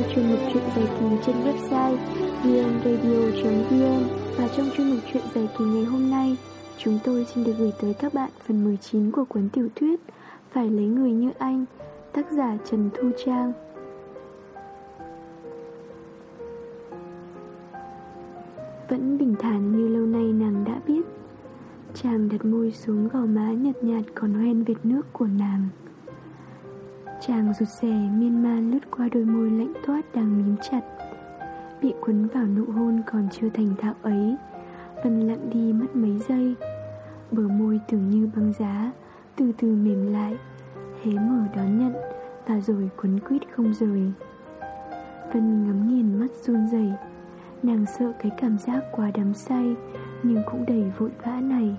nghe chuyên mục truyện dài kỳ trên website vnradio.vn Và trong chuyên mục truyện dài kỳ ngày hôm nay, chúng tôi xin được gửi tới các bạn phần 19 của cuốn tiểu thuyết Phải lấy người như anh, tác giả Trần Thu Trang. Vẫn bình thản như lâu nay nàng đã biết Chàng đặt môi xuống gò má nhợt nhạt còn hoen vệt nước của nàng Chàng rụt rè miên man lướt qua đôi môi lạnh toát đang mím chặt. Bị cuốn vào nụ hôn còn chưa thành thạo ấy Vân lặng đi mất mấy giây. Bờ môi tưởng như băng giá, Từ từ mềm lại, Hé mở đón nhận Và rồi cuốn quýt không rời. Vân ngắm nhìn mắt run rẩy, Nàng sợ cái cảm giác quá đắm say Nhưng cũng đầy vội vã này.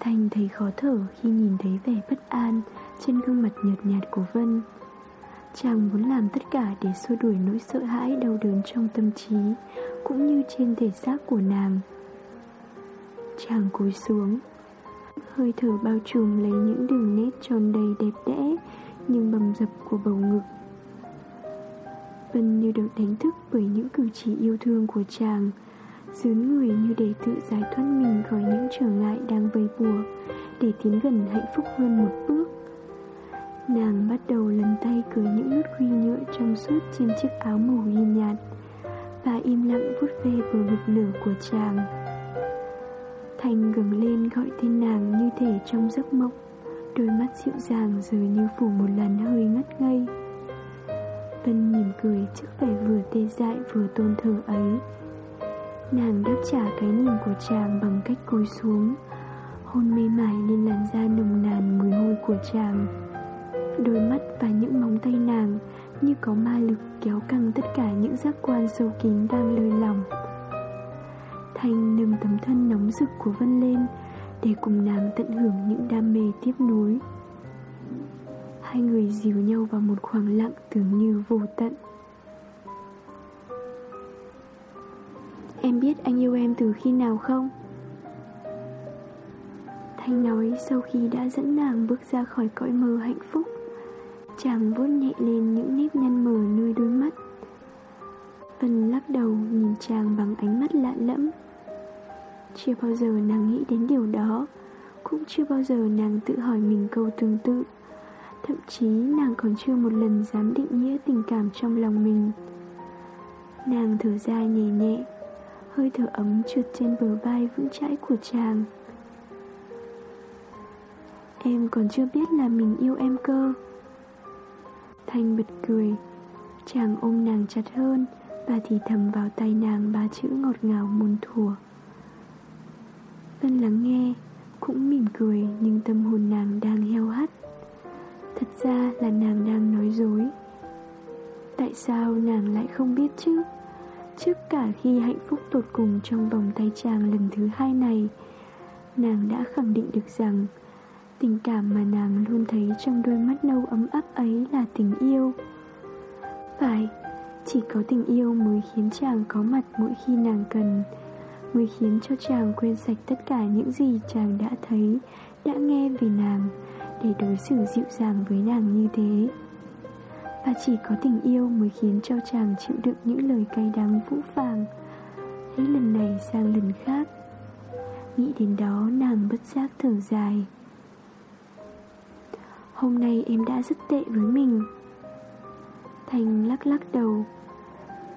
Thanh thấy khó thở khi nhìn thấy vẻ bất an Trên gương mặt nhợt nhạt của Vân. Chàng muốn làm tất cả để xua đuổi nỗi sợ hãi đau đớn trong tâm trí, Cũng như trên thể xác của nàng. Chàng cúi xuống, Hơi thở bao trùm lấy những đường nét tròn đầy đẹp đẽ Nhưng bầm dập của bầu ngực. Vân như được đánh thức bởi những cử chỉ yêu thương của chàng. Dướn người như để tự giải thoát mình khỏi những trở ngại đang vây bùa, Để tiến gần hạnh phúc hơn một bước. Nàng bắt đầu lần tay cởi những nút khuy nhựa trong suốt trên chiếc áo màu ghi nhạt Và im lặng vuốt ve bờ ngực nửa của chàng. Thành gầm lên gọi tên nàng như thể trong giấc mộng, Đôi mắt dịu dàng giờ như phủ một làn hơi ngất ngây. Vân mỉm cười trước vẻ vừa tê dại vừa tôn thờ ấy. Nàng đáp trả cái nhìn của chàng bằng cách cúi xuống. Hôn mê mải lên làn da nồng nàn mùi hôi của chàng. Đôi mắt và những móng tay nàng như có ma lực kéo căng tất cả những giác quan sâu kín đang lơi lòng Thanh nâng tấm thân nóng rực của Vân lên Để cùng nàng tận hưởng những đam mê tiếp nối Hai người dìu nhau vào một khoảng lặng tưởng như vô tận. Em biết anh yêu em từ khi nào không? Thanh nói sau khi đã dẫn nàng bước ra khỏi cõi mơ hạnh phúc. Chàng vuốt nhẹ lên những nếp nhăn mờ nơi đôi mắt. Vân lắc đầu nhìn chàng bằng ánh mắt lạ lẫm. Chưa bao giờ nàng nghĩ đến điều đó, Cũng chưa bao giờ nàng tự hỏi mình câu tương tự. Thậm chí nàng còn chưa một lần dám định nghĩa tình cảm trong lòng mình. Nàng thở dài nhẹ nhẹ. Hơi thở ấm trượt trên bờ vai vững chãi của chàng. Em còn chưa biết là mình yêu em cơ. Thanh bật cười. Chàng ôm nàng chặt hơn Và thì thầm vào tay nàng ba chữ ngọt ngào muôn thùa Vân lắng nghe, Cũng mỉm cười Nhưng tâm hồn nàng đang heo hắt. Thật ra là nàng đang nói dối. Tại sao nàng lại không biết chứ? Trước cả khi hạnh phúc tột cùng trong vòng tay chàng lần thứ hai này. Nàng đã khẳng định được rằng Tình cảm mà nàng luôn thấy trong đôi mắt nâu ấm áp ấy là tình yêu. Phải, chỉ có tình yêu mới khiến chàng có mặt mỗi khi nàng cần Mới khiến cho chàng quên sạch tất cả những gì chàng đã thấy, đã nghe về nàng Để đối xử dịu dàng với nàng như thế. Và chỉ có tình yêu mới khiến cho chàng chịu đựng những lời cay đắng vũ phàng. Hết lần này sang lần khác. Nghĩ đến đó, nàng bất giác thở dài. Hôm nay em đã rất tệ với mình. Thành lắc lắc đầu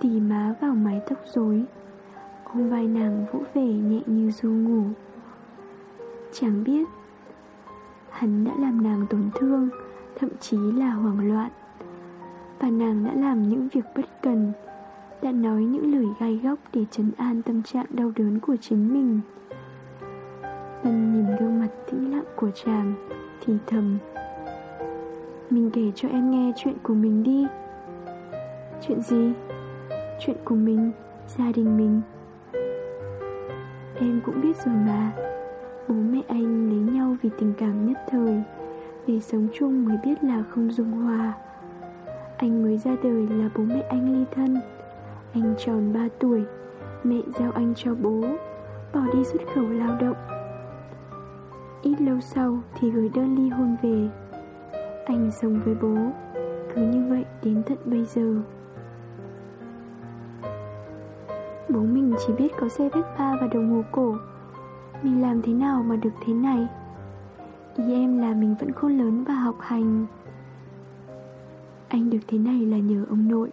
Tỉ má vào mái tóc rối. Ôm vai nàng vỗ về nhẹ như du ngủ. Chẳng biết, Hắn đã làm nàng tổn thương, Thậm chí là hoảng loạn. Và nàng đã làm những việc bất cần Đã nói những lời gai góc Để trấn an tâm trạng đau đớn của chính mình. Tân nhìn gương mặt tĩnh lặng của chàng Thì thầm mình kể cho em nghe chuyện của mình đi. Chuyện gì? Chuyện của mình, gia đình mình. Em cũng biết rồi mà. Bố mẹ anh lấy nhau vì tình cảm nhất thời Để sống chung mới biết là không dung hòa. Anh mới ra đời là bố mẹ anh ly thân. Anh tròn 3 tuổi, Mẹ giao anh cho bố, Bỏ đi xuất khẩu lao động. Ít lâu sau thì gửi đơn ly hôn về. Anh sống với bố, cứ như vậy đến tận bây giờ. Bố mình chỉ biết có xe Vespa và đồng hồ cổ. Mình làm thế nào mà được thế này? Ý em là mình vẫn khôn lớn và học hành. Anh được thế này là nhờ ông nội.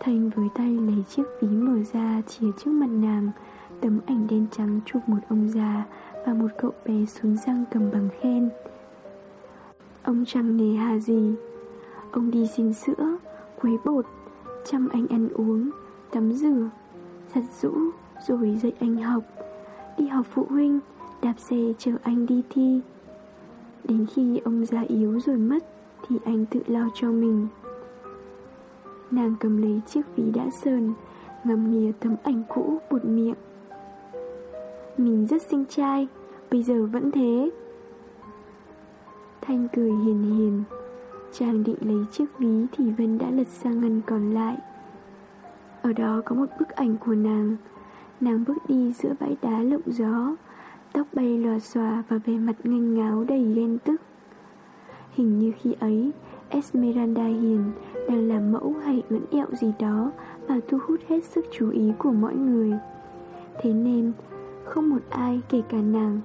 Thanh với tay lấy chiếc ví mở ra chìa trước mặt nàng. Tấm ảnh đen trắng chụp một ông già Và một cậu bé xuống răng cầm bằng khen. Ông chẳng nề hà gì. Ông đi xin sữa, quấy bột Chăm anh ăn uống, tắm rửa Giặt rũ, rồi dạy anh học. Đi học phụ huynh, đạp xe chở anh đi thi. Đến khi ông già yếu rồi mất thì anh tự lo cho mình. Nàng cầm lấy chiếc ví đã sờn Ngắm nghía tấm ảnh cũ bụt miệng. Mình rất xinh trai, Bây giờ vẫn thế. Thanh cười hiền hiền. Chàng định lấy chiếc ví Thì Vân đã lật sang ngăn còn lại. Ở đó có một bức ảnh của nàng. Nàng bước đi giữa bãi đá lộng gió, Tóc bay lòa xòa và vẻ mặt nghênh ngáo đầy ghen tức. Hình như khi ấy Esmeralda Hiền đang làm mẫu hay ưỡn ẹo gì đó Và thu hút hết sức chú ý của mọi người. Thế nên không một ai kể cả nàng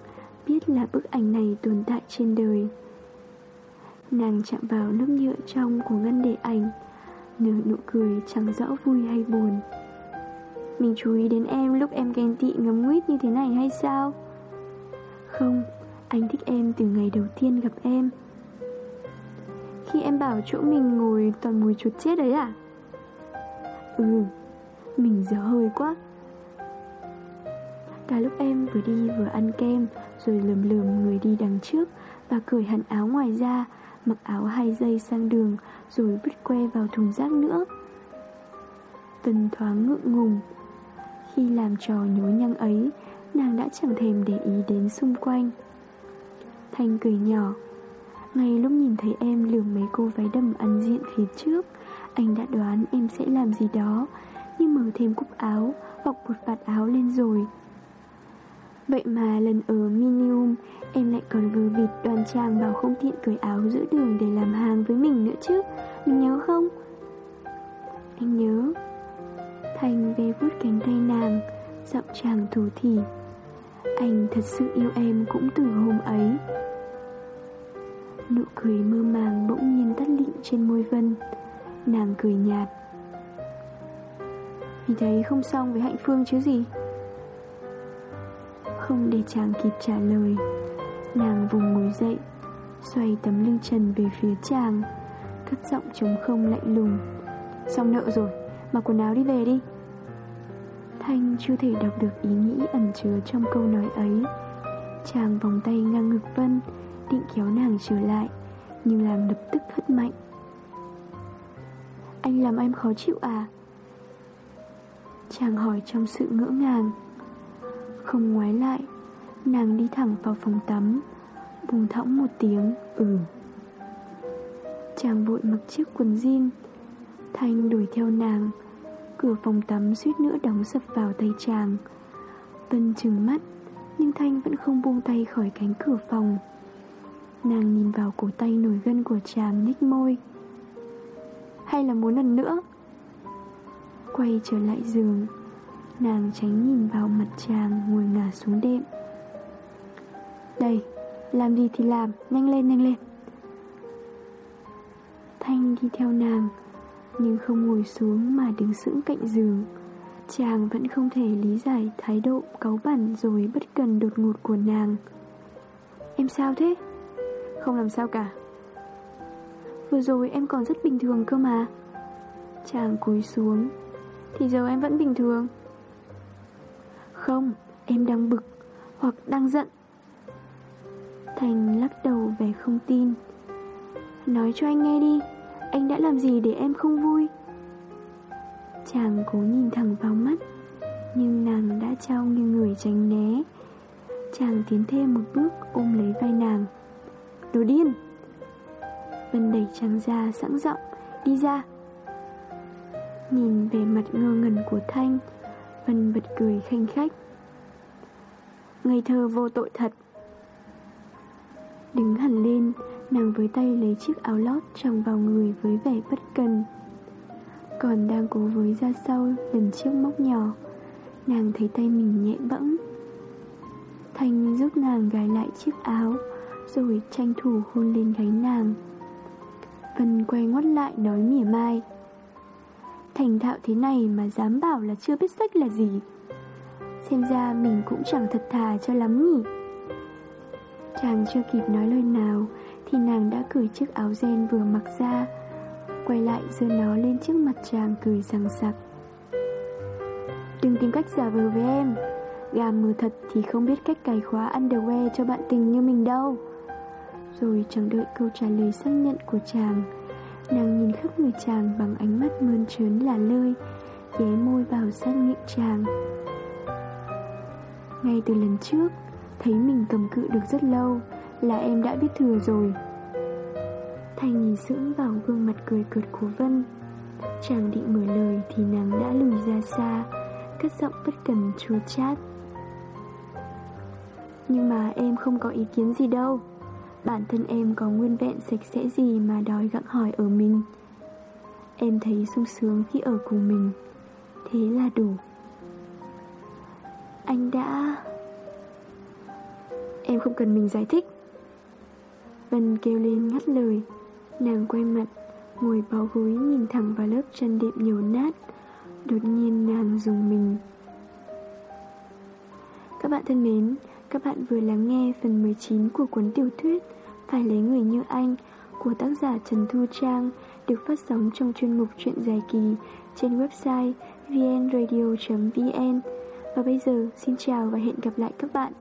biết là bức ảnh này tồn tại trên đời. Nàng chạm vào lớp nhựa trong của ngân để ảnh Nở nụ cười chẳng rõ vui hay buồn. Mình chú ý đến em lúc em ghen tị ngấm nguyết như thế này hay sao? Không, anh thích em từ ngày đầu tiên gặp em. Khi em bảo chỗ mình ngồi toàn mùi chuột chết đấy à? Ừ, mình dở hơi quá. Cả lúc em vừa đi vừa ăn kem Rồi lườm lườm người đi đằng trước Và cởi hẳn áo ngoài ra Mặc áo hai dây sang đường Rồi vứt que vào thùng rác nữa. Tần thoáng ngượng ngùng. Khi làm trò nhố nhăng ấy Nàng đã chẳng thèm để ý đến xung quanh. Thanh cười nhỏ. Ngay lúc nhìn thấy em, liều mấy cô váy đầm ăn diện phía trước, Anh đã đoán em sẽ làm gì đó. Như mở thêm cúc áo Hoặc một vạt áo lên rồi. Vậy mà lần ở Minium, Em lại còn vừa vịt đoàn trang bảo không tiện cởi áo giữa đường để làm hàng với mình nữa chứ. Mình nhớ không? Anh nhớ. Thành ve vuốt cánh tay nàng, Giọng chàng thủ thỉ. Anh thật sự yêu em cũng từ hôm ấy. Nụ cười mơ màng bỗng nhiên tắt lịm trên môi Vân. Nàng cười nhạt. Vì thấy không xong với Hạnh Phương chứ gì? Không để chàng kịp trả lời, Nàng vùng ngồi dậy, Xoay tấm lưng trần về phía chàng, Cất giọng trống không lạnh lùng. Xong nợ rồi, Mặc quần áo đi về đi. Thanh chưa thể đọc được ý nghĩ ẩn chứa trong câu nói ấy. Chàng vòng tay ngang ngực Vân Định kéo nàng trở lại, Nhưng làm lập tức hất mạnh. Anh làm em khó chịu à? Chàng hỏi trong sự ngỡ ngàng. Không ngoái lại, Nàng đi thẳng vào phòng tắm Bùng thõng một tiếng Ừ. Chàng vội mặc chiếc quần jean Thanh đuổi theo nàng. Cửa phòng tắm suýt nữa đóng sập vào tay chàng. Vân trừng mắt, Nhưng Thanh vẫn không buông tay khỏi cánh cửa phòng. Nàng nhìn vào cổ tay nổi gân của chàng nhích môi. Hay là muốn lần nữa? Quay trở lại giường Nàng tránh nhìn vào mặt chàng ngồi ngả xuống đệm. Đây, làm gì thì làm, nhanh lên nhanh lên. Thanh đi theo nàng Nhưng không ngồi xuống mà đứng sững cạnh giường. Chàng vẫn không thể lý giải thái độ cáu bẩn rồi bất cần đột ngột của nàng. Em sao thế? Không làm sao cả. Vừa rồi em còn rất bình thường cơ mà. Chàng cúi xuống. Thì giờ em vẫn bình thường. Không, em đang bực Hoặc đang giận. Thành lắc đầu vẻ không tin. Nói cho anh nghe đi Anh đã làm gì để em không vui? Chàng cố nhìn thẳng vào mắt Nhưng nàng đã trao như người tránh né. Chàng tiến thêm một bước ôm lấy vai nàng. Đồ điên. Vân đẩy chàng ra sẵn giọng, Đi ra. Nhìn về mặt ngơ ngẩn của Thanh, Vân bật cười khanh khách. Ngây thơ vô tội thật. Đứng hẳn lên, Nàng với tay lấy chiếc áo lót trong vào người với vẻ bất cần. Còn đang cố với ra sau lần chiếc móc nhỏ, Nàng thấy tay mình nhẹ bẫng. Thanh giúp nàng gài lại chiếc áo. Rồi tranh thủ hôn lên gáy nàng Vân quay ngoắt lại nói mỉa mai. Thành thạo thế này mà dám bảo là chưa biết sách là gì. Xem ra mình cũng chẳng thật thà cho lắm nhỉ. Chàng chưa kịp nói lời nào Thì nàng đã cởi chiếc áo ren vừa mặc ra, Quay lại giơ nó lên trước mặt chàng cười rằng sặc Đừng tìm cách giả vờ với em. Gà mờ thật thì không biết cách cài khóa underwear cho bạn tình như mình đâu. Rồi chẳng đợi câu trả lời xác nhận của chàng. Nàng nhìn khắp người chàng bằng ánh mắt mơn trớn là lơi Ghé môi vào sát miệng chàng. Ngay từ lần trước, Thấy mình cầm cự được rất lâu, Là em đã biết thừa rồi. Thanh nhìn sững vào gương mặt cười cợt của Vân. Chàng định mở lời thì nàng đã lùi ra xa, Cất giọng bất cần chua chát. Nhưng mà em không có ý kiến gì đâu. Bản thân em có nguyên vẹn sạch sẽ gì mà đòi gặng hỏi ở mình? Em thấy sung sướng khi ở cùng mình. Thế là đủ. Anh đã... Em không cần mình giải thích. Vân kêu lên ngắt lời. Nàng quay mặt, Ngồi bó gối nhìn thẳng vào lớp chân đệm nhiều nát. Đột nhiên nàng dùng mình. Các bạn thân mến các bạn vừa lắng nghe phần 19 của cuốn tiểu thuyết Phải lấy người như anh Của tác giả Trần Thu Trang, Được phát sóng trong chuyên mục truyện dài kỳ Trên website vnradio.vn Và bây giờ, xin chào và hẹn gặp lại các bạn.